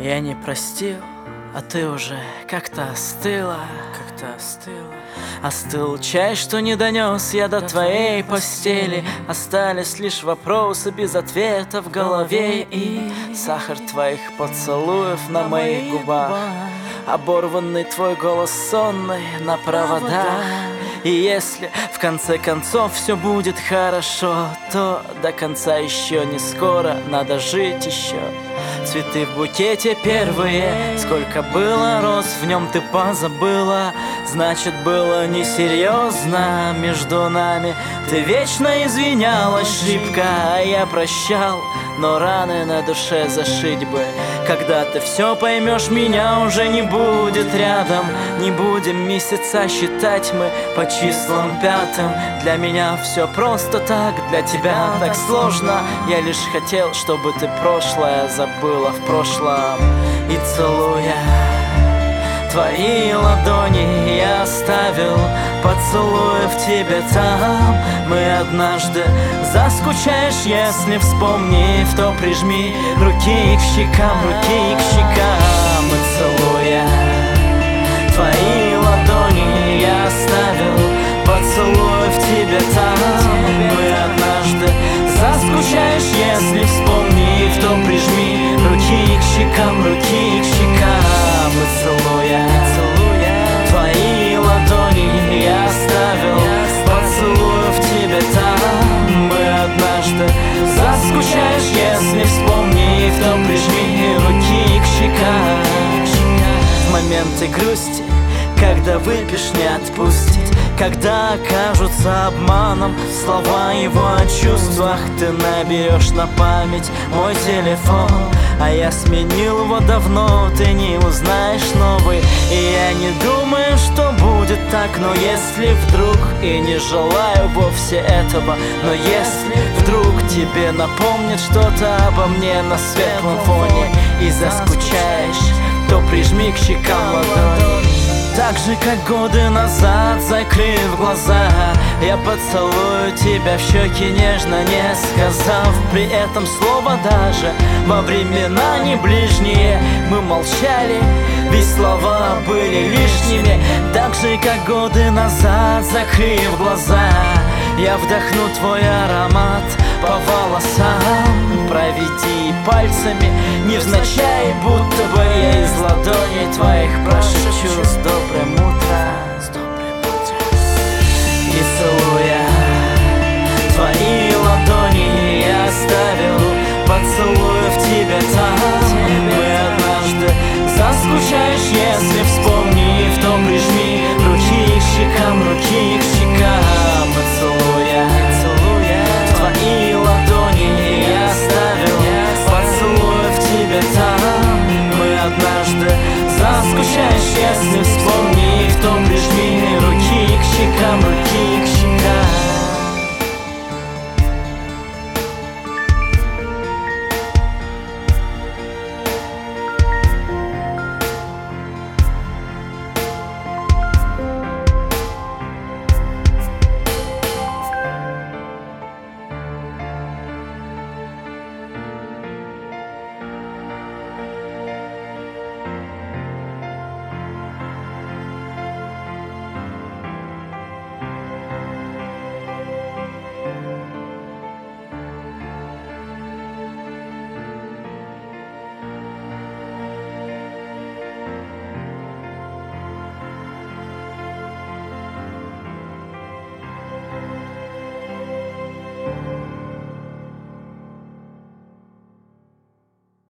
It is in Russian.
Я не простил, а ты уже как-то остыла. Как-то остыла. Остыл чай, что не донес я до твоей постели. Остались лишь вопросы без ответа в голове И сахар твоих поцелуев на моих губах. Оборванный твой голос сонный на проводах и если в конце концов все будет хорошо, то до конца еще не скоро, надо жить еще. Цветы в букете первые, сколько было роз в нем ты позабыла, значит было несерьезно между нами. Ты вечно извинялась шибко, а я прощал, но раны на душе зашить бы. Когда ты все поймешь, меня уже не будет рядом, не будем месяца считать мы по числам пятым. Для меня все просто так, для тебя так сложно. Я лишь хотел, чтобы ты прошлое забыла в прошлом. И целуя Твои ладони я оставил. Поцелуев тебе там. Мы однажды заскучаешь Если вспомнив, то прижми Руки к щекам, руки к щекам. И целуя Твои ладони я оставил. Поцелуев тебе там. Мы однажды заскучаешь Если вспомнив, то прижми Руки к щекам, руки к щекам Если вспомнив, то прижми Руки к щекам В моменты грусти когда выпьешь, не отпустить. Когда окажутся обманом Слова его о чувствах. Ты наберешь на память мой телефон А я сменил его давно Ты не узнаешь новый. И я не думаю, что будет так Но если вдруг И не желаю вовсе этого Но если вдруг тебе напомнит Что-то обо мне на светлом фоне И заскучаешь То прижми к щекам ладони так же, как годы назад, закрыв глаза Я поцелую тебя в щеки нежно, не сказав При этом слова даже. Во времена не ближние Мы молчали, ведь слова были лишними. Так же, как годы назад, закрыв глаза Я вдохну твой аромат по волосам. Проведи пальцами, невзначай, будто бы я из this.